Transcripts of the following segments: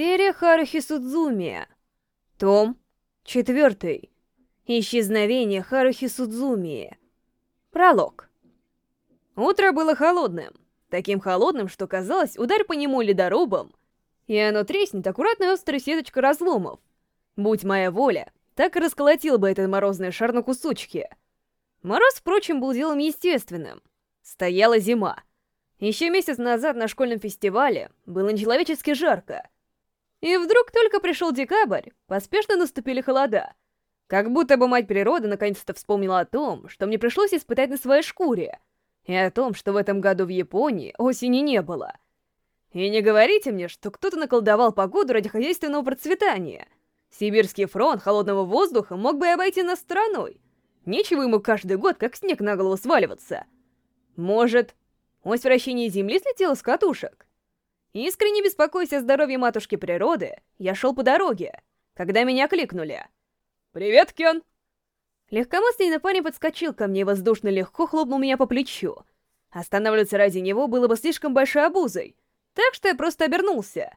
Серия Харухи Судзуми. Том 4. Исчезновение Харухи Судзуми. Пролог. Утро было холодным. Таким холодным, что казалось, удар по нему ледорубом, и оно треснет аккуратной острой сеточкой разломов. Будь моя воля, так и расколотил бы этот морозный шар на кусочки. Мороз, впрочем, был делом естественным. Стояла зима. Еще месяц назад на школьном фестивале было нечеловечески жарко — и вдруг только пришел декабрь, поспешно наступили холода. Как будто бы мать природа наконец-то вспомнила о том, что мне пришлось испытать на своей шкуре, и о том, что в этом году в Японии осени не было. И не говорите мне, что кто-то наколдовал погоду ради хозяйственного процветания. Сибирский фронт холодного воздуха мог бы обойти нас стороной. Нечего ему каждый год как снег на голову сваливаться. Может, ось вращения Земли слетела с катушек? Искренне беспокоясь о здоровье матушки природы, я шел по дороге, когда меня кликнули. «Привет, Кен!» Легкомысленный парень подскочил ко мне и воздушно легко хлопнул меня по плечу. Останавливаться ради него было бы слишком большой обузой, так что я просто обернулся.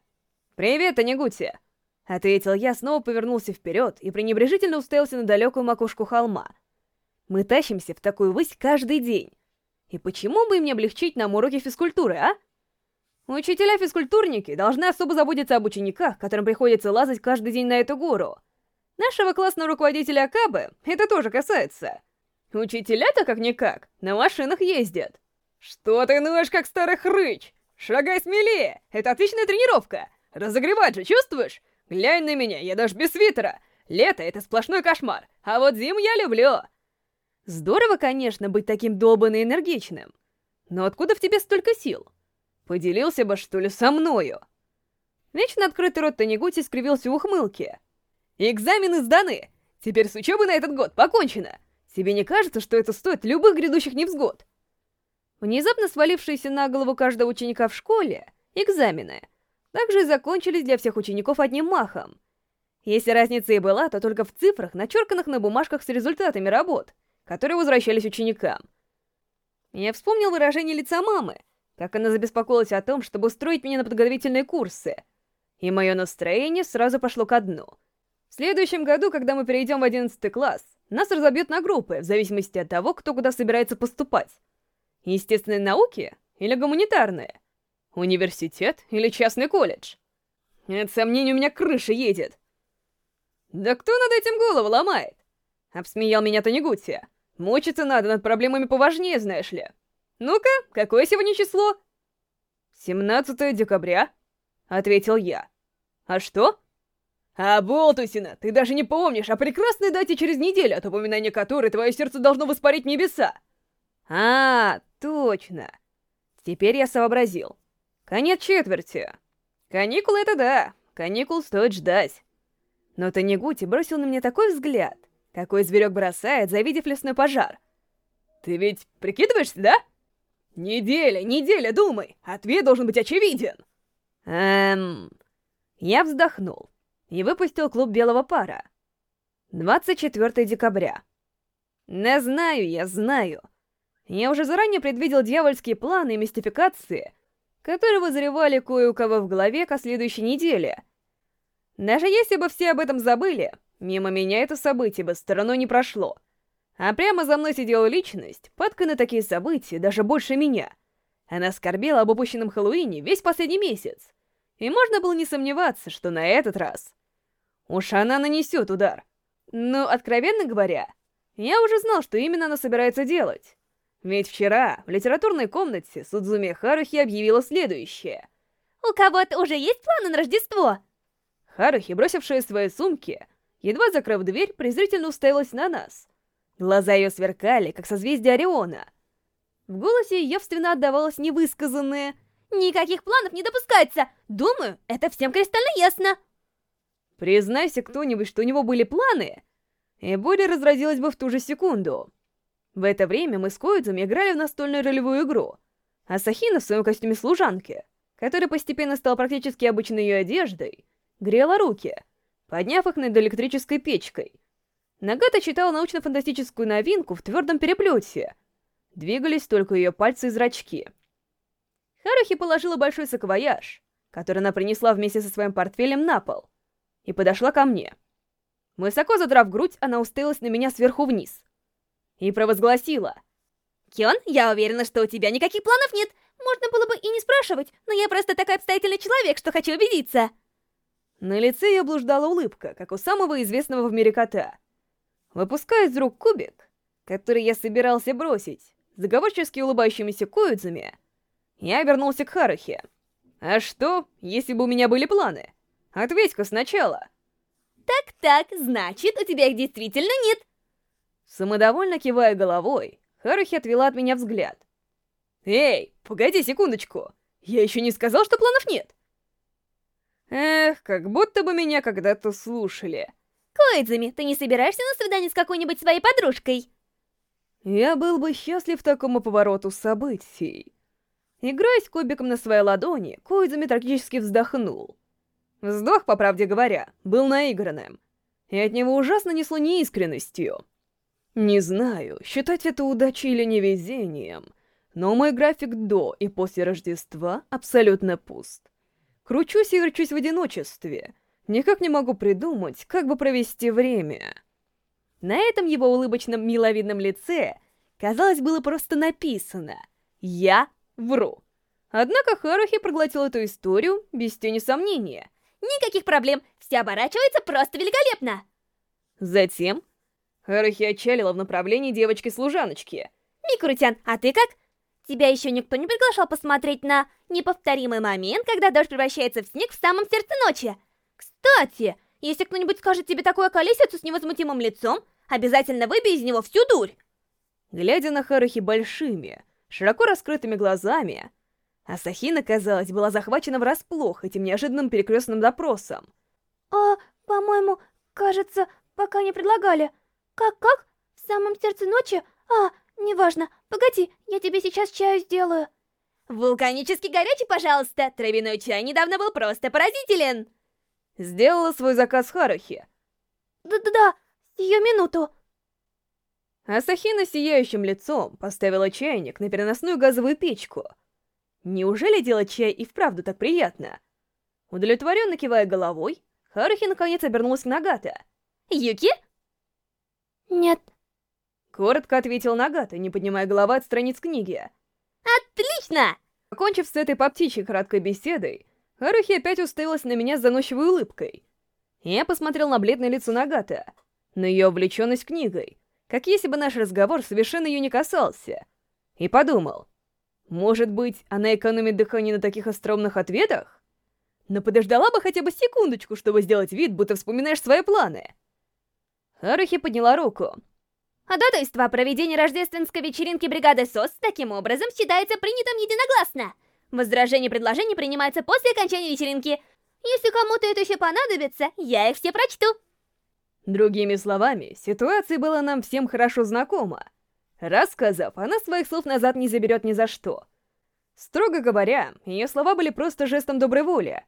«Привет, Анигути!» — ответил я, снова повернулся вперед и пренебрежительно уставился на далекую макушку холма. «Мы тащимся в такую высь каждый день. И почему бы им не облегчить нам уроки физкультуры, а?» Учителя-физкультурники должны особо заботиться об учениках, которым приходится лазать каждый день на эту гору. Нашего классного руководителя Акабы это тоже касается. Учителя-то как-никак на машинах ездят. Что ты ноешь, как старый хрыч? Шагай смелее, это отличная тренировка. Разогревать же чувствуешь? Глянь на меня, я даже без свитера. Лето — это сплошной кошмар, а вот зиму я люблю. Здорово, конечно, быть таким долбанно энергичным. Но откуда в тебе столько сил? Поделился бы, что ли, со мною?» Вечно открытый рот Танегути скривился в ухмылке. «Экзамены сданы! Теперь с учебой на этот год покончено! Тебе не кажется, что это стоит любых грядущих невзгод?» Внезапно свалившиеся на голову каждого ученика в школе, экзамены, также закончились для всех учеников одним махом. Если разница и была, то только в цифрах, начерканных на бумажках с результатами работ, которые возвращались ученикам. Я вспомнил выражение лица мамы, как она забеспокоилась о том, чтобы устроить меня на подготовительные курсы. И мое настроение сразу пошло ко дну. В следующем году, когда мы перейдем в 11 класс, нас разобьют на группы, в зависимости от того, кто куда собирается поступать. Естественные науки или гуманитарные? Университет или частный колледж? От сомнений у меня крыша едет. Да кто над этим голову ломает? Обсмеял меня Танегути. Мучиться надо над проблемами поважнее, знаешь ли. «Ну-ка, какое сегодня число?» «17 декабря», — ответил я. «А что?» «А, Болтусина, ты даже не помнишь о прекрасной дате через неделю, от упоминания которой твое сердце должно воспарить небеса!» «А, точно!» Теперь я сообразил. Конец четверти. Каникулы — это да, каникул стоит ждать. Но Танегути бросил на меня такой взгляд, какой зверек бросает, завидев лесной пожар. «Ты ведь прикидываешься, да?» «Неделя, неделя, думай! Ответ должен быть очевиден!» Эм... Я вздохнул и выпустил клуб белого пара. 24 декабря. Не знаю, я знаю. Я уже заранее предвидел дьявольские планы и мистификации, которые вызревали кое у кого в голове к следующей неделе. Даже если бы все об этом забыли, мимо меня это событие бы стороной не прошло — а прямо за мной сидела личность, падкая на такие события, даже больше меня. Она скорбела об упущенном Хэллоуине весь последний месяц. И можно было не сомневаться, что на этот раз... Уж она нанесет удар. Но, откровенно говоря, я уже знал, что именно она собирается делать. Ведь вчера в литературной комнате Судзуми Харухи объявила следующее. «У кого-то уже есть планы на Рождество?» Харухи, бросившая свои сумки, едва закрыв дверь, презрительно уставилась на нас. Глаза ее сверкали, как созвездие Ориона. В голосе явственно отдавалось невысказанное «Никаких планов не допускается! Думаю, это всем кристально ясно!» Признайся кто-нибудь, что у него были планы, и буря разразилась бы в ту же секунду. В это время мы с Коидзом играли в настольную ролевую игру, а Сахина в своем костюме служанки, который постепенно стал практически обычной ее одеждой, грела руки, подняв их над электрической печкой. Нагата читала научно-фантастическую новинку в твердом переплете. Двигались только ее пальцы и зрачки. Харухи положила большой саквояж, который она принесла вместе со своим портфелем на пол, и подошла ко мне. Высоко задрав грудь, она уставилась на меня сверху вниз и провозгласила. «Кён, я уверена, что у тебя никаких планов нет. Можно было бы и не спрашивать, но я просто такой обстоятельный человек, что хочу убедиться». На лице ее блуждала улыбка, как у самого известного в мире кота. Выпуская из рук кубик, который я собирался бросить, заговорчески улыбающимися Коидзами, я обернулся к Харахе. «А что, если бы у меня были планы? Ответь-ка сначала!» «Так-так, значит, у тебя их действительно нет!» Самодовольно кивая головой, Харухи отвела от меня взгляд. «Эй, погоди секундочку! Я еще не сказал, что планов нет!» Эх, как будто бы меня когда-то слушали. Коидзами, ты не собираешься на свидание с какой-нибудь своей подружкой? Я был бы счастлив такому повороту событий. Играясь кубиком на своей ладони, Коидзами трагически вздохнул. Вздох, по правде говоря, был наигранным, и от него ужасно несло неискренностью. Не знаю, считать это удачей или невезением, но мой график до и после Рождества абсолютно пуст. Кручусь и верчусь в одиночестве. Никак не могу придумать, как бы провести время. На этом его улыбочном миловидном лице, казалось, было просто написано «Я вру». Однако Харухи проглотил эту историю без тени сомнения. Никаких проблем, все оборачивается просто великолепно. Затем Харухи отчалила в направлении девочки-служаночки. Микрутян, а ты как? Тебя еще никто не приглашал посмотреть на неповторимый момент, когда дождь превращается в снег в самом сердце ночи? Кстати, если кто-нибудь скажет тебе такое колесицу с невозмутимым лицом, обязательно выбей из него всю дурь. Глядя на Харухи большими, широко раскрытыми глазами, Асахина, казалось, была захвачена врасплох этим неожиданным перекрестным допросом. «А, по-моему, кажется, пока не предлагали. Как-как? В самом сердце ночи? А, неважно. Погоди, я тебе сейчас чаю сделаю». «Вулканически горячий, пожалуйста. Травяной чай недавно был просто поразителен». Сделала свой заказ Харухи. «Да-да-да, сию минуту». Асахина сияющим лицом поставила чайник на переносную газовую печку. Неужели делать чай и вправду так приятно? Удовлетворенно кивая головой, Харухи наконец обернулась к Нагата. «Юки?» «Нет». Коротко ответил Нагата, не поднимая головы от страниц книги. «Отлично!» Окончив с этой по птичьей краткой беседой, Харухи опять уставилась на меня с заносчивой улыбкой. Я посмотрел на бледное лицо Нагата, на ее увлеченность книгой, как если бы наш разговор совершенно ее не касался, и подумал, может быть, она экономит дыхание на таких остроумных ответах? Но подождала бы хотя бы секундочку, чтобы сделать вид, будто вспоминаешь свои планы. Харухи подняла руку. Ходатайство о проведении рождественской вечеринки бригады СОС таким образом считается принятым единогласно. Возражение предложений принимается после окончания вечеринки. Если кому-то это еще понадобится, я их все прочту. Другими словами, ситуация была нам всем хорошо знакома. Рассказав, она своих слов назад не заберет ни за что. Строго говоря, ее слова были просто жестом доброй воли.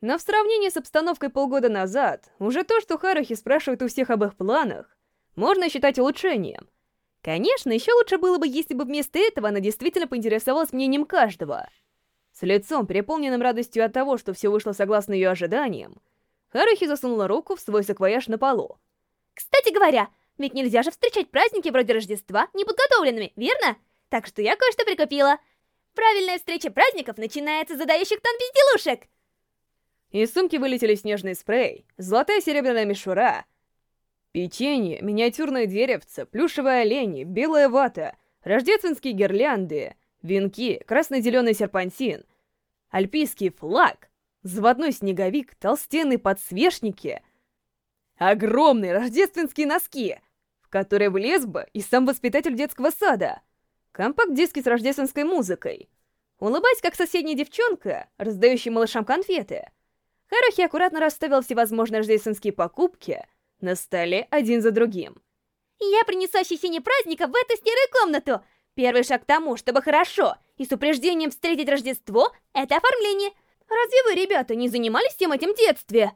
Но в сравнении с обстановкой полгода назад, уже то, что Харухи спрашивает у всех об их планах, можно считать улучшением. Конечно, еще лучше было бы, если бы вместо этого она действительно поинтересовалась мнением каждого. С лицом, переполненным радостью от того, что все вышло согласно ее ожиданиям, Харухи засунула руку в свой саквояж на полу. «Кстати говоря, ведь нельзя же встречать праздники вроде Рождества неподготовленными, верно? Так что я кое-что прикупила. Правильная встреча праздников начинается с задающих тон безделушек!» Из сумки вылетели снежный спрей, золотая серебряная мишура, печенье, миниатюрное деревце, плюшевые олени, белая вата, рождественские гирлянды, венки, красно-зеленый серпантин, альпийский флаг, заводной снеговик, толстенные подсвечники, огромные рождественские носки, в которые влез бы и сам воспитатель детского сада, компакт-диски с рождественской музыкой, улыбаясь, как соседняя девчонка, раздающая малышам конфеты — Харухи аккуратно расставил всевозможные рождественские покупки на столе один за другим. «Я принесу ощущение праздника в эту серую комнату! Первый шаг к тому, чтобы хорошо и с упреждением встретить Рождество — это оформление. Разве вы, ребята, не занимались всем этим в детстве?»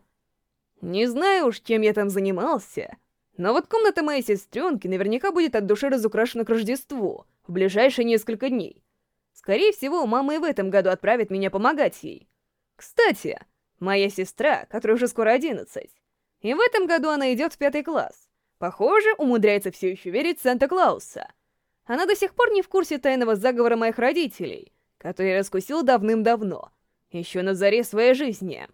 Не знаю уж, чем я там занимался, но вот комната моей сестренки наверняка будет от души разукрашена к Рождеству в ближайшие несколько дней. Скорее всего, мама и в этом году отправит меня помогать ей. Кстати, моя сестра, которая уже скоро 11, и в этом году она идет в пятый класс, похоже, умудряется все еще верить в Санта-Клауса. Она до сих пор не в курсе тайного заговора моих родителей, который я раскусил давным-давно, еще на заре своей жизни.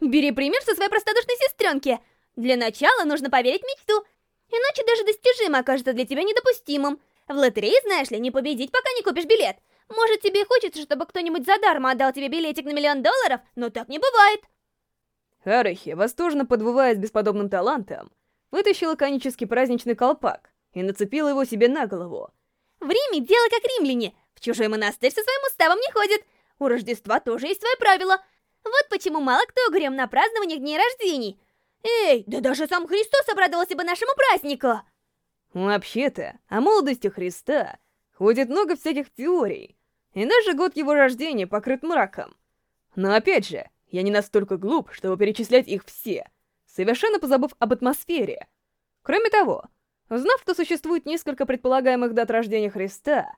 Бери пример со своей простодушной сестренки. Для начала нужно поверить мечту, иначе даже достижимо окажется для тебя недопустимым. В лотерее, знаешь ли, не победить, пока не купишь билет. Может, тебе хочется, чтобы кто-нибудь задарма отдал тебе билетик на миллион долларов, но так не бывает. Харахи, восторженно подвывая с бесподобным талантом, вытащила конический праздничный колпак и нацепила его себе на голову. В Риме дело как римляне. В чужой монастырь со своим уставом не ходят. У Рождества тоже есть свои правила. Вот почему мало кто угрем на празднованиях дней рождений. Эй, да даже сам Христос обрадовался бы нашему празднику. Вообще-то, о молодости Христа ходит много всяких теорий, и даже год его рождения покрыт мраком. Но опять же, я не настолько глуп, чтобы перечислять их все, совершенно позабыв об атмосфере. Кроме того, узнав, что существует несколько предполагаемых дат рождения Христа,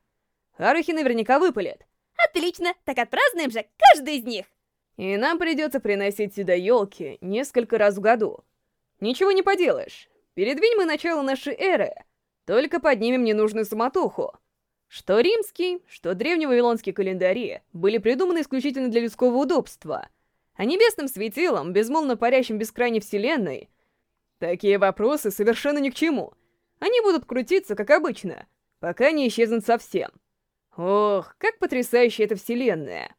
Харухи наверняка выпалит. Отлично, так отпразднуем же каждый из них. И нам придется приносить сюда елки несколько раз в году. Ничего не поделаешь. Передвинь мы начало нашей эры, только поднимем ненужную суматоху. Что римский, что древневавилонский календари были придуманы исключительно для людского удобства, а небесным светилом, безмолвно парящим бескрайней вселенной, такие вопросы совершенно ни к чему. Они будут крутиться, как обычно, пока не исчезнут совсем. Ох, как потрясающая эта вселенная!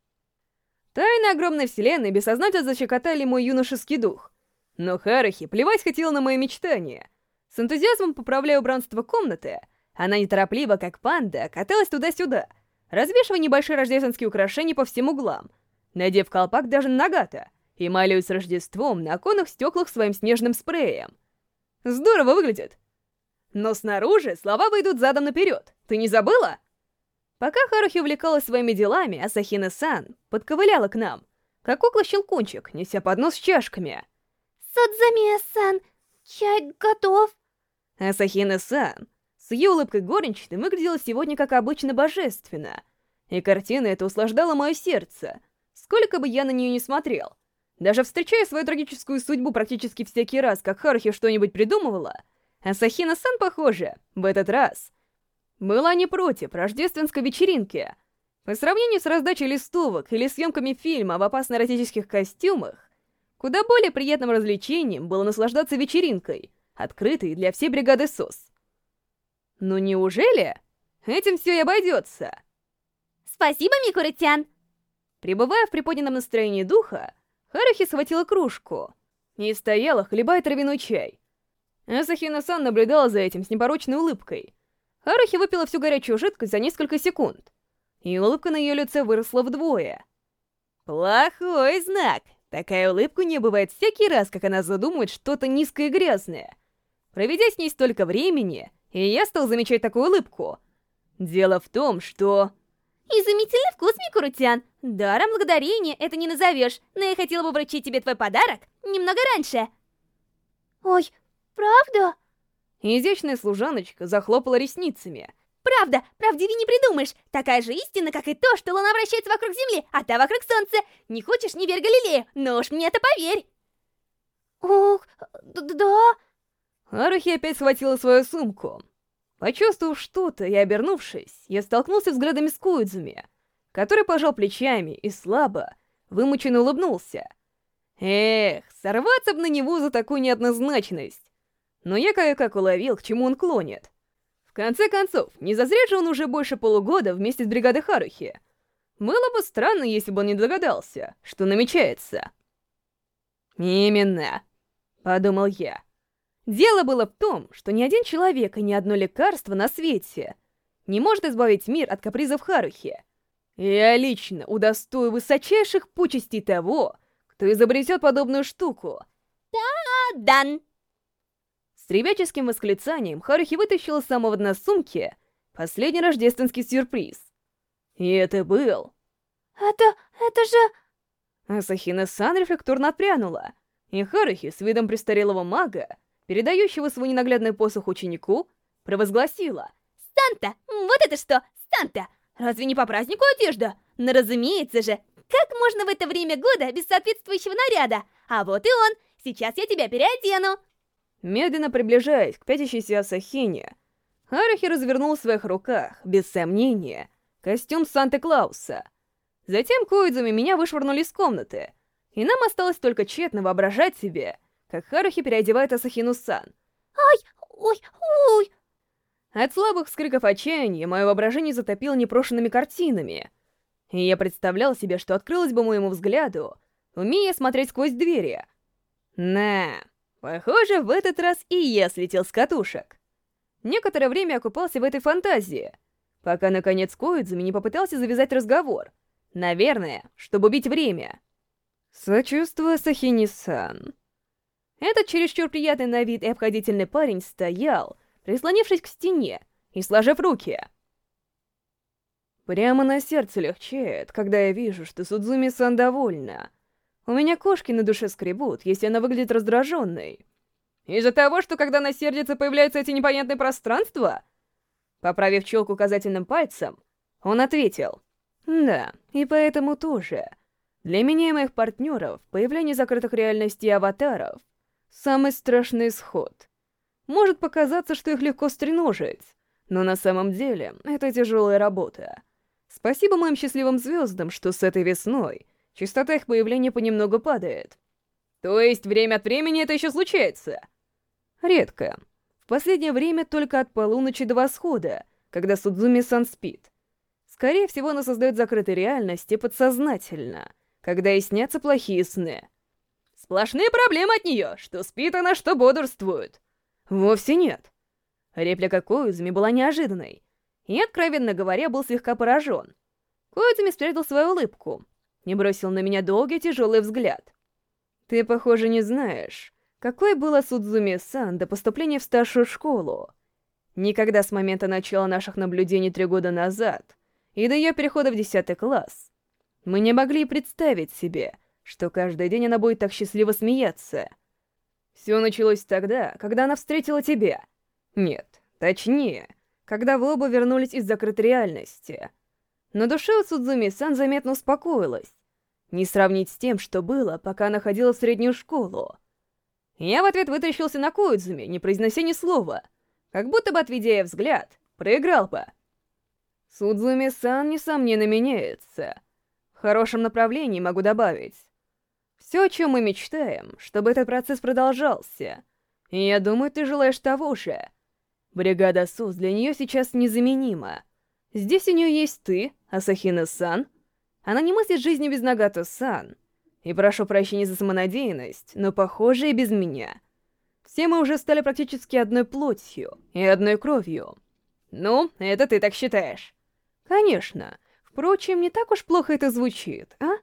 Тайны огромной вселенной бессознательно защекотали мой юношеский дух. Но Харахи плевать хотела на мои мечтания. С энтузиазмом поправляя убранство комнаты, она неторопливо, как панда, каталась туда-сюда, развешивая небольшие рождественские украшения по всем углам, надев колпак даже на нагата, и малюет с Рождеством на оконных стеклах своим снежным спреем. Здорово выглядит. Но снаружи слова выйдут задом наперед. Ты не забыла? Пока Харухи увлекалась своими делами, Асахина-сан подковыляла к нам, как кукла-щелкунчик, неся поднос с чашками. Садзамия-сан, чай готов. Асахина-сан с ее улыбкой горничной выглядела сегодня, как обычно, божественно. И картина эта услаждала мое сердце, сколько бы я на нее не смотрел. Даже встречая свою трагическую судьбу практически всякий раз, как Харухи что-нибудь придумывала, Асахина-сан, похоже, в этот раз была не против рождественской вечеринки. По сравнению с раздачей листовок или съемками фильма в опасно-эротических костюмах, куда более приятным развлечением было наслаждаться вечеринкой, открытой для всей бригады СОС. Ну неужели этим все и обойдется? Спасибо, Микурытян. Пребывая в приподнятом настроении духа, Харухи схватила кружку и стояла, хлебая травяной чай. Асахина-сан наблюдала за этим с непорочной улыбкой — Харухи выпила всю горячую жидкость за несколько секунд, и улыбка на ее лице выросла вдвое. Плохой знак. Такая улыбка не бывает всякий раз, как она задумывает что-то низкое и грязное. Проведя с ней столько времени, и я стал замечать такую улыбку. Дело в том, что... Изумительный вкус, Микурутян. Даром благодарения это не назовешь, но я хотела бы вручить тебе твой подарок немного раньше. Ой, правда? Изящная служаночка захлопала ресницами. «Правда, правдивее не придумаешь. Такая же истина, как и то, что Луна вращается вокруг Земли, а та вокруг Солнца. Не хочешь, не верь Галилею, но уж мне это поверь!» «Ох, да...» Арухи опять схватила свою сумку. Почувствовав что-то и обернувшись, я столкнулся взглядами с Куидзуми, который пожал плечами и слабо, вымученно улыбнулся. Эх, сорваться бы на него за такую неоднозначность но я кое-как уловил, к чему он клонит. В конце концов, не зазря же он уже больше полугода вместе с бригадой Харухи. Было бы странно, если бы он не догадался, что намечается. «Именно», — подумал я. Дело было в том, что ни один человек и ни одно лекарство на свете не может избавить мир от капризов Харухи. Я лично удостою высочайших почестей того, кто изобретет подобную штуку. «Та-дан!» С ребяческим восклицанием Харухи вытащила с самого дна сумки последний рождественский сюрприз. И это был... Это... это же... Асахина-сан рефлекторно отпрянула, и Харухи с видом престарелого мага, передающего свой ненаглядный посох ученику, провозгласила. «Санта! Вот это что! Санта! Разве не по празднику одежда? Но разумеется же, как можно в это время года без соответствующего наряда? А вот и он. Сейчас я тебя переодену. Медленно приближаясь к пятящейся Асахине, Харахи развернул в своих руках, без сомнения, костюм Санта-Клауса. Затем Коидзуми меня вышвырнули из комнаты, и нам осталось только тщетно воображать себе, как Харухи переодевает Асахину-сан. Ай, ой, ой. От слабых вскриков отчаяния мое воображение затопило непрошенными картинами, и я представлял себе, что открылось бы моему взгляду, умея смотреть сквозь двери. На, похоже, в этот раз и я слетел с катушек. Некоторое время окупался в этой фантазии, пока, наконец, Коидзуми не попытался завязать разговор. Наверное, чтобы убить время. Сочувствую, Сахини-сан. Этот чересчур приятный на вид и обходительный парень стоял, прислонившись к стене и сложив руки. Прямо на сердце легчает, когда я вижу, что Судзуми-сан довольна. У меня кошки на душе скребут, если она выглядит раздраженной. Из-за того, что когда она сердится, появляются эти непонятные пространства? Поправив челку указательным пальцем, он ответил. Да, и поэтому тоже. Для меня и моих партнеров появление закрытых реальностей аватаров — самый страшный исход. Может показаться, что их легко стреножить, но на самом деле это тяжелая работа. Спасибо моим счастливым звездам, что с этой весной частота их появления понемногу падает. То есть время от времени это еще случается? Редко. В последнее время только от полуночи до восхода, когда Судзуми-сан спит. Скорее всего, она создает закрытые реальности подсознательно, когда и снятся плохие сны. Сплошные проблемы от нее, что спит она, что бодрствует. Вовсе нет. Реплика Коизми была неожиданной, и, откровенно говоря, был слегка поражен. Коидзуми спрятал свою улыбку и бросил на меня долгий тяжелый взгляд. «Ты, похоже, не знаешь, какой была Судзуми-сан до поступления в старшую школу. Никогда с момента начала наших наблюдений три года назад и до ее перехода в десятый класс мы не могли представить себе, что каждый день она будет так счастливо смеяться. Все началось тогда, когда она встретила тебя. Нет, точнее, когда вы оба вернулись из закрытой реальности. На душе у Судзуми-сан заметно успокоилась. Не сравнить с тем, что было, пока она ходила в среднюю школу. Я в ответ вытащился на Коидзуми, не произнося ни слова, как будто бы, отведя взгляд, проиграл бы. Судзуми-сан, несомненно, меняется. В хорошем направлении могу добавить. Все, о чем мы мечтаем, чтобы этот процесс продолжался. И я думаю, ты желаешь того же. Бригада СУС для нее сейчас незаменима. Здесь у нее есть ты, Асахина-сан. Она не мыслит жизни без Нагато-сан. И прошу прощения за самонадеянность, но похоже и без меня. Все мы уже стали практически одной плотью и одной кровью. Ну, это ты так считаешь. Конечно. Впрочем, не так уж плохо это звучит, а?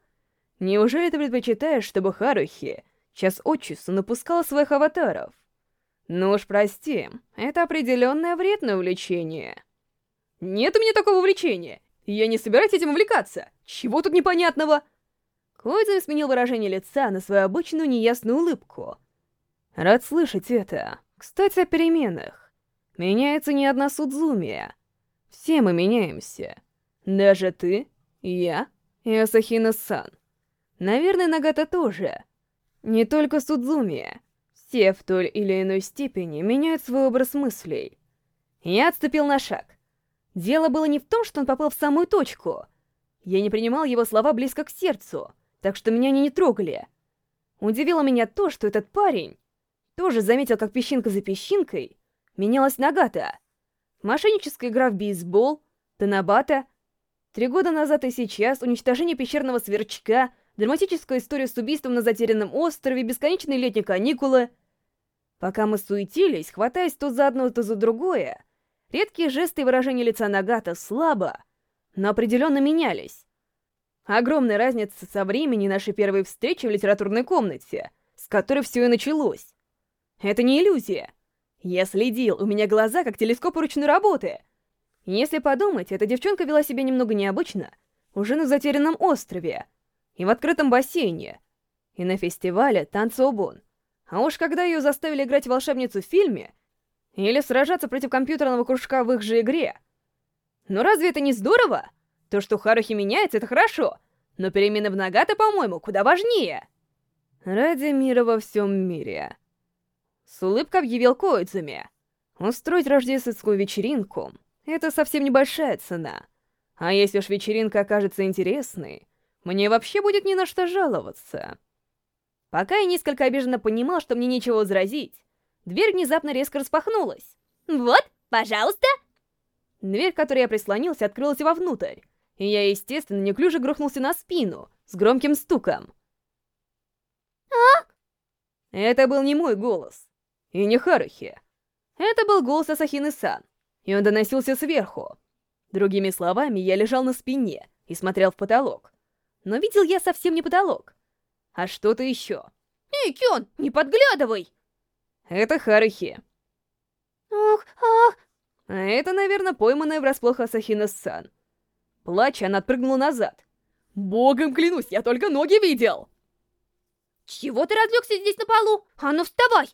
Неужели ты предпочитаешь, чтобы Харухи час от часу напускала своих аватаров? Ну уж прости, это определенное вредное увлечение. Нет у меня такого увлечения. Я не собираюсь этим увлекаться. Чего тут непонятного? Койдзен сменил выражение лица на свою обычную неясную улыбку. Рад слышать это. Кстати, о переменах. Меняется не одна Судзумия. Все мы меняемся. Даже ты, я и Асахина-сан. Наверное, Нагата тоже. Не только Судзумия. Все в той или иной степени меняют свой образ мыслей. Я отступил на шаг. Дело было не в том, что он попал в самую точку. Я не принимал его слова близко к сердцу, так что меня они не трогали. Удивило меня то, что этот парень тоже заметил, как песчинка за песчинкой менялась Нагата. Мошенническая игра в бейсбол, Танабата, три года назад и сейчас уничтожение пещерного сверчка — драматическая история с убийством на затерянном острове, бесконечные летние каникулы. Пока мы суетились, хватаясь то за одно, то за другое, редкие жесты и выражения лица Нагата слабо, но определенно менялись. Огромная разница со времени нашей первой встречи в литературной комнате, с которой все и началось. Это не иллюзия. Я следил, у меня глаза как телескоп ручной работы. Если подумать, эта девчонка вела себя немного необычно, уже на затерянном острове, и в открытом бассейне, и на фестивале Танцобон. А уж когда ее заставили играть волшебницу в фильме, или сражаться против компьютерного кружка в их же игре. Но разве это не здорово? То, что Харухи меняется, это хорошо. но перемены в Нагата, по-моему, куда важнее. Ради мира во всем мире. С улыбкой объявил Коидзуми. Устроить рождественскую вечеринку — это совсем небольшая цена. А если уж вечеринка окажется интересной, мне вообще будет не на что жаловаться. Пока я несколько обиженно понимал, что мне нечего возразить, дверь внезапно резко распахнулась. «Вот, пожалуйста!» Дверь, к которой я прислонился, открылась вовнутрь, и я, естественно, неуклюже грохнулся на спину с громким стуком. «А?» Это был не мой голос, и не Харухи. Это был голос Асахины-сан, и он доносился сверху. Другими словами, я лежал на спине и смотрел в потолок. Но видел я совсем не потолок, а что-то еще. «Эй, Кён, не подглядывай!» Это Харухи. «Ох, ах!» А это, наверное, пойманная врасплох Асахина-сан. Плача, она отпрыгнула назад. «Богом клянусь, я только ноги видел!» «Чего ты разлегся здесь на полу? А ну вставай!»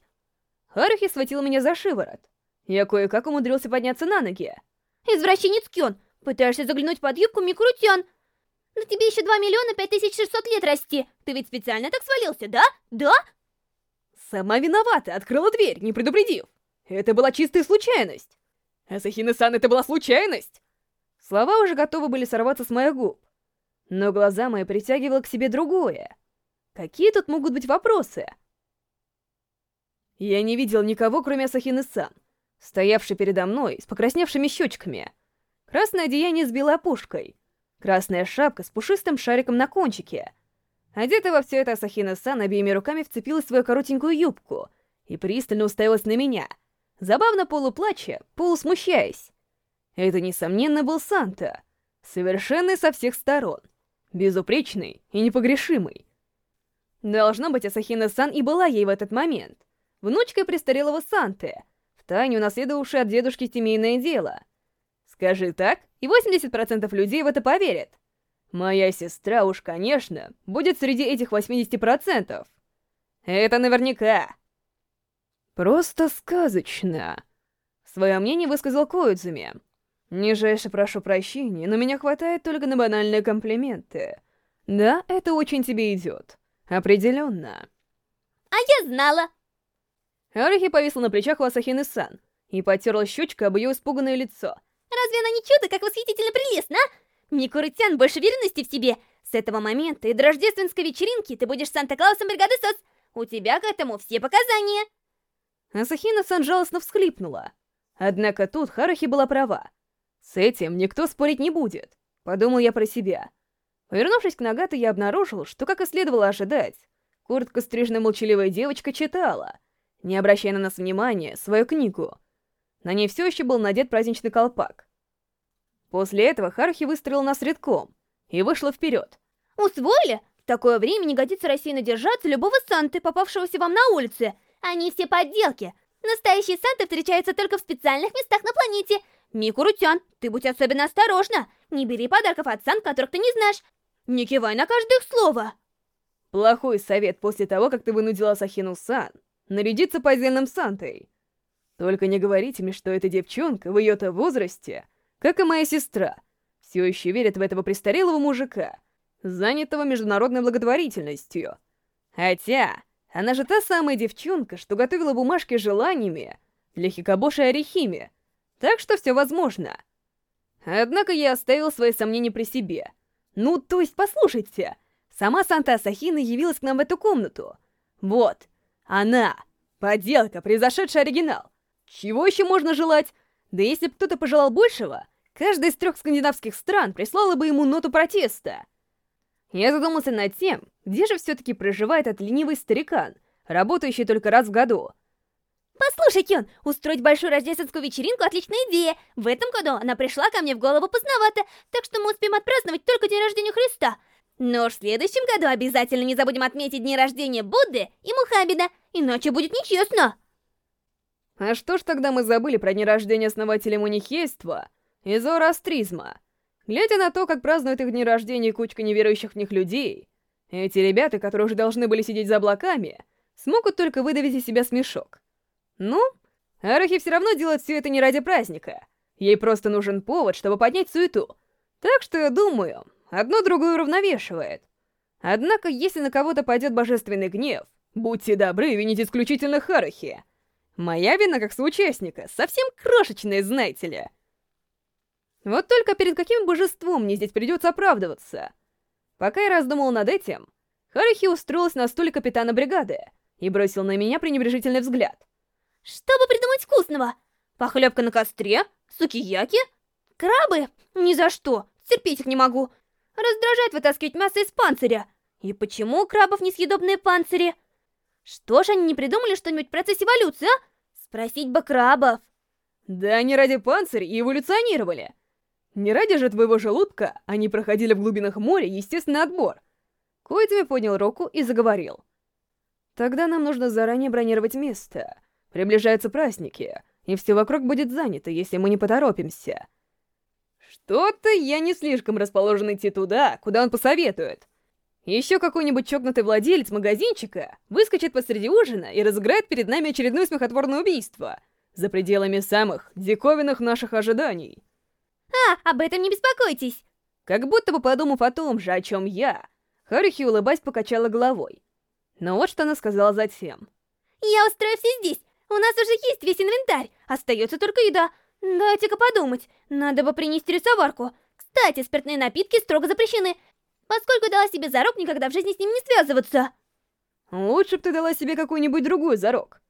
Харухи схватил меня за шиворот. Я кое-как умудрился подняться на ноги. «Извращенец Кён, пытаешься заглянуть под юбку Микрутян. Но тебе еще 2 миллиона 5600 лет расти. Ты ведь специально так свалился, да? Да?» Сама виновата, открыла дверь, не предупредив. Это была чистая случайность. Асахина-сан, это была случайность? Слова уже готовы были сорваться с моих губ. Но глаза мои притягивало к себе другое. Какие тут могут быть вопросы? Я не видел никого, кроме Асахины-сан, стоявшей передо мной с покрасневшими щечками. Красное одеяние с белой опушкой. Красная шапка с пушистым шариком на кончике. Одетая во все это Асахина-сан обеими руками вцепилась в свою коротенькую юбку и пристально уставилась на меня, забавно полуплача, полусмущаясь. Это, несомненно, был Санта, совершенный со всех сторон, безупречный и непогрешимый. Должно быть, Асахина-сан и была ей в этот момент внучкой престарелого Санты, втайне унаследовавшей от дедушки семейное дело. Скажи так, и 80% людей в это поверят. Моя сестра уж, конечно, будет среди этих 80%. Это наверняка. Просто сказочно. Свое мнение высказал Коидзуми. Нижайше прошу прощения, но меня хватает только на банальные комплименты. Да, это очень тебе идет. Определенно. А я знала. Арихи повисла на плечах у Асахины-сан и потерла щечкой об ее испуганное лицо. Разве она не чудо, как восхитительно прелестна, а? Микурытян больше верности в себе. С этого момента и до рождественской вечеринки ты будешь Санта-Клаусом бригады СОС. У тебя к этому все показания. Асахина-сан жалостно всхлипнула. Однако тут Харахи была права. С этим никто спорить не будет, подумал я про себя. Повернувшись к Нагату, я обнаружил, что, как и следовало ожидать, коротко стрижная молчаливая девочка читала, не обращая на нас внимания, свою книгу. На ней все еще был надет праздничный колпак. После этого Харухи выстроила нас редком и вышла вперед. Усвоили? В такое время не годится рассеянно держаться любого Санты, попавшегося вам на улице. Они все подделки. Настоящие Санты встречаются только в специальных местах на планете. Микурутян, ты будь особенно осторожна. Не бери подарков от Сан, которых ты не знаешь. Не кивай на каждое слово. Плохой совет после того, как ты вынудила Сахину-сан нарядиться поддельным Сантой. Только не говорите мне, что эта девчонка в ее-то возрасте, как и моя сестра, все еще верит в этого престарелого мужика, занятого международной благотворительностью. Хотя, она же та самая девчонка, что готовила бумажки с желаниями для Хикабоши Арихими, так что все возможно. Однако я оставил свои сомнения при себе. Ну, то есть, послушайте, сама Санта Асахина явилась к нам в эту комнату. Вот, она, подделка, превзошедшая оригинал. Чего еще можно желать? Да если бы кто-то пожелал большего, каждая из трех скандинавских стран прислала бы ему ноту протеста. Я задумался над тем, где же все-таки проживает этот ленивый старикан, работающий только раз в году. Послушай, Кён, устроить большую рождественскую вечеринку — отличная идея. В этом году она пришла ко мне в голову поздновато, так что мы успеем отпраздновать только день рождения Христа. Но в следующем году обязательно не забудем отметить дни рождения Будды и Мухаммеда, иначе будет нечестно. А что ж тогда мы забыли про дни рождения основателя манихейства и зороастризма? Глядя на то, как празднуют их дни рождения кучка неверующих в них людей, эти ребята, которые уже должны были сидеть за облаками, смогут только выдавить из себя смешок. Ну, Арахи все равно делает все это не ради праздника. Ей просто нужен повод, чтобы поднять суету. Так что я думаю, одно другое уравновешивает. Однако, если на кого-то пойдет божественный гнев, будьте добры винить исключительно Харахи. Моя вина как соучастника совсем крошечная, знаете ли. Вот только перед каким божеством мне здесь придется оправдываться? Пока я раздумывал над этим, Харахи устроилась на стуле капитана бригады и бросил на меня пренебрежительный взгляд. Что бы придумать вкусного? Похлебка на костре? Сукияки? Крабы? Ни за что. Терпеть их не могу. Раздражает вытаскивать мясо из панциря. И почему у крабов несъедобные панцири? Что ж они не придумали что-нибудь в процессе эволюции, а? Спросить бы крабов. Да они ради панциря и эволюционировали. Не ради же твоего желудка они проходили в глубинах моря естественный отбор. Коидзуми поднял руку и заговорил. Тогда нам нужно заранее бронировать место. Приближаются праздники, и все вокруг будет занято, если мы не поторопимся. Что-то я не слишком расположен идти туда, куда он посоветует. Еще какой-нибудь чокнутый владелец магазинчика выскочит посреди ужина и разыграет перед нами очередное смехотворное убийство за пределами самых диковинных наших ожиданий. А, об этом не беспокойтесь. Как будто бы подумав о том же, о чем я, Харухи, улыбаясь, покачала головой. Но вот что она сказала затем. «Я устрою все здесь. У нас уже есть весь инвентарь. Остается только еда. Дайте-ка подумать. Надо бы принести рисоварку. Кстати, спиртные напитки строго запрещены, поскольку дала себе зарок никогда в жизни с ним не связываться. Лучше бы ты дала себе какой-нибудь другой зарок.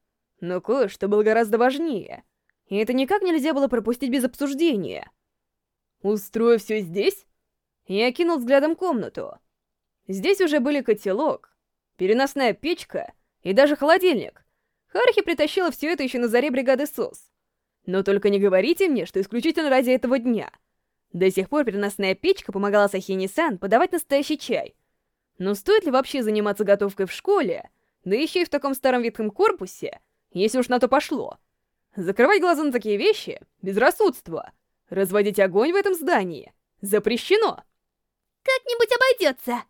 Но кое-что было гораздо важнее. И это никак нельзя было пропустить без обсуждения. Устрою все здесь? Я кинул взглядом комнату. Здесь уже были котелок, переносная печка и даже холодильник. Хархи притащила все это еще на заре бригады СОС. Но только не говорите мне, что исключительно ради этого дня. До сих пор переносная печка помогала Сахини-сан подавать настоящий чай. Но стоит ли вообще заниматься готовкой в школе, да еще и в таком старом ветхом корпусе, если уж на то пошло? Закрывать глаза на такие вещи — безрассудство. Разводить огонь в этом здании запрещено. Как-нибудь обойдется.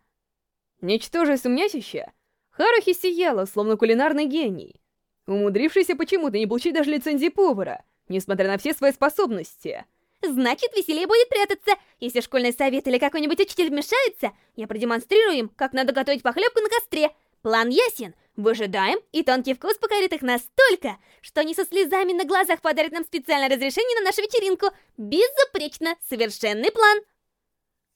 Ничтоже сумнящище, Харухи сияла, словно кулинарный гений, умудрившийся почему-то не получить даже лицензии повара, несмотря на все свои способности. Значит, веселее будет прятаться. Если школьный совет или какой-нибудь учитель вмешается, я продемонстрирую им, как надо готовить похлебку на костре. План ясен. Выжидаем, и тонкий вкус покорит их настолько, что они со слезами на глазах подарят нам специальное разрешение на нашу вечеринку. Безупречно, совершенный план.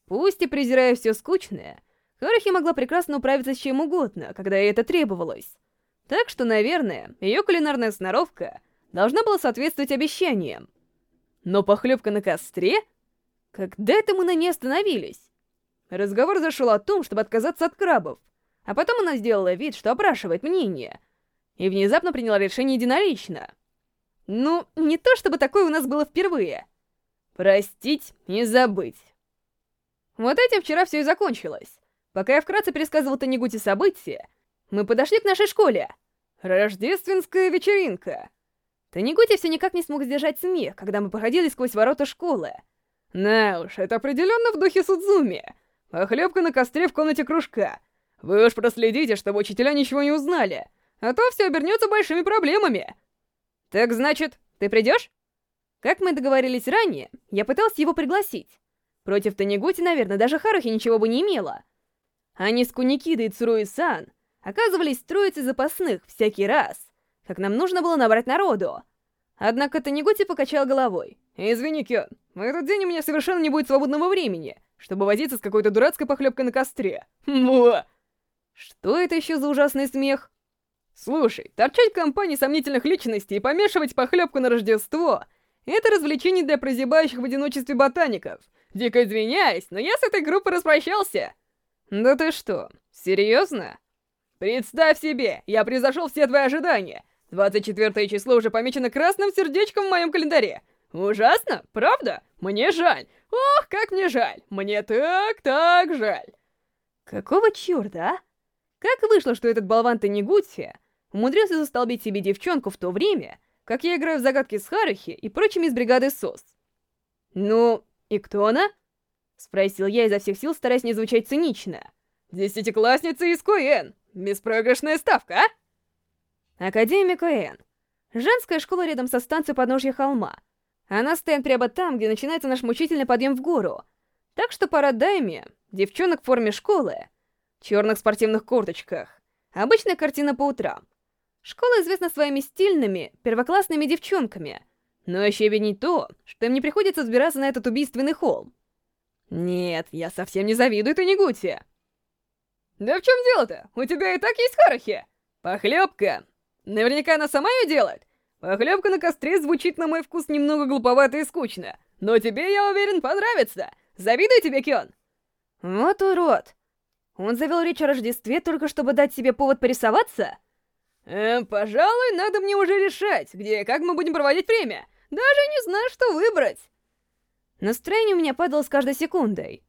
Пусть и презирая все скучное, Харахи могла прекрасно управиться с чем угодно, когда ей это требовалось. Так что, наверное, ее кулинарная сноровка должна была соответствовать обещаниям. Но похлебка на костре? Когда это мы на ней остановились? Разговор зашел о том, чтобы отказаться от крабов, а потом она сделала вид, что опрашивает мнение, и внезапно приняла решение единолично. Ну, не то чтобы такое у нас было впервые. Простить и забыть. Вот этим вчера все и закончилось. Пока я вкратце пересказывал Танегути события, мы подошли к нашей школе. Рождественская вечеринка. Танегути все никак не смог сдержать смех, когда мы проходили сквозь ворота школы. На уж, это определенно в духе Судзуми. Похлебка на костре в комнате кружка. Вы уж проследите, чтобы учителя ничего не узнали, а то все обернется большими проблемами. Так значит, ты придешь? Как мы договорились ранее, я пытался его пригласить. Против Танегути, наверное, даже Харухи ничего бы не имела. Они с Куникидой и Цуруи-сан оказывались троицей запасных всякий раз, как нам нужно было набрать народу. Однако Танегути покачал головой. «Извини, Кён, в этот день у меня совершенно не будет свободного времени, чтобы возиться с какой-то дурацкой похлебкой на костре. Муа!» Что это еще за ужасный смех? Слушай, торчать в компании сомнительных личностей и помешивать похлебку на Рождество — это развлечение для прозябающих в одиночестве ботаников. Дико извиняюсь, но я с этой группой распрощался. Да ты что, серьезно? Представь себе, я превзошел все твои ожидания. 24 число уже помечено красным сердечком в моем календаре. Ужасно, правда? Мне жаль. Ох, как мне жаль. Мне так, так жаль. Какого чёрта, а? Как вышло, что этот болван Танегути умудрился застолбить себе девчонку в то время, как я играю в загадки с Харухи и прочими из бригады СОС? Ну, и кто она? Спросил я изо всех сил, стараясь не звучать цинично. «Десятиклассница из Коэн! Беспроигрышная ставка, а?» Академия Коэн. Женская школа рядом со станцией подножья холма. Она стоит прямо там, где начинается наш мучительный подъем в гору. Так что парад Дайми девчонок в форме школы, черных спортивных курточках. Обычная картина по утрам. Школа известна своими стильными, первоклассными девчонками. Но еще объединить то, что им не приходится взбираться на этот убийственный холм. Нет, я совсем не завидую Танигуте. Да в чем дело-то? У тебя и так есть Харахи. Похлебка. Наверняка она сама ее делает. Похлебка на костре звучит на мой вкус немного глуповато и скучно. Но тебе, я уверен, понравится. Завидую тебе, Кён. Вот урод. Он завел речь о Рождестве только чтобы дать себе повод порисоваться? Эм, пожалуй, надо мне уже решать, где и как мы будем проводить время. Даже не знаю, что выбрать. Настроение у меня падало с каждой секундой.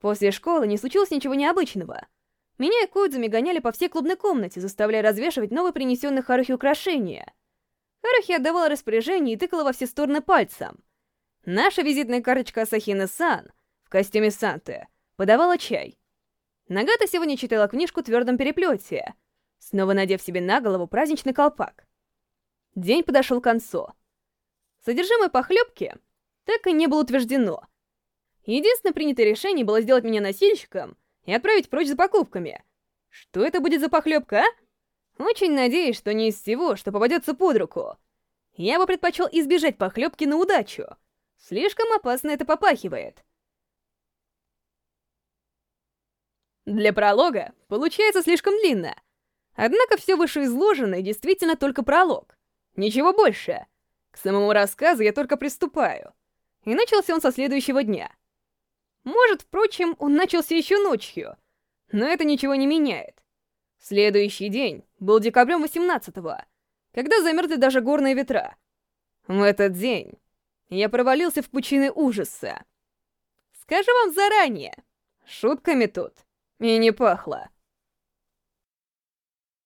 После школы не случилось ничего необычного. Меня и Кудзуми гоняли по всей клубной комнате, заставляя развешивать новые принесенные Харухи украшения. Харухи отдавала распоряжение и тыкала во все стороны пальцем. Наша визитная карточка Асахины-сан в костюме Санты подавала чай. Нагата сегодня читала книжку твердом переплете, снова надев себе на голову праздничный колпак. День подошел к концу. Содержимое похлебки так и не было утверждено. Единственное принятое решение было сделать меня носильщиком и отправить прочь за покупками. Что это будет за похлебка, а? Очень надеюсь, что не из всего, что попадется под руку. Я бы предпочел избежать похлебки на удачу. Слишком опасно это попахивает. Для пролога получается слишком длинно. Однако все вышеизложенное действительно только пролог. Ничего больше. К самому рассказу я только приступаю. И начался он со следующего дня. Может, впрочем, он начался еще ночью, но это ничего не меняет. Следующий день был декабрем 18-го, когда замерзли даже горные ветра. В этот день я провалился в пучины ужаса. Скажу вам заранее, шутками тут и не пахло.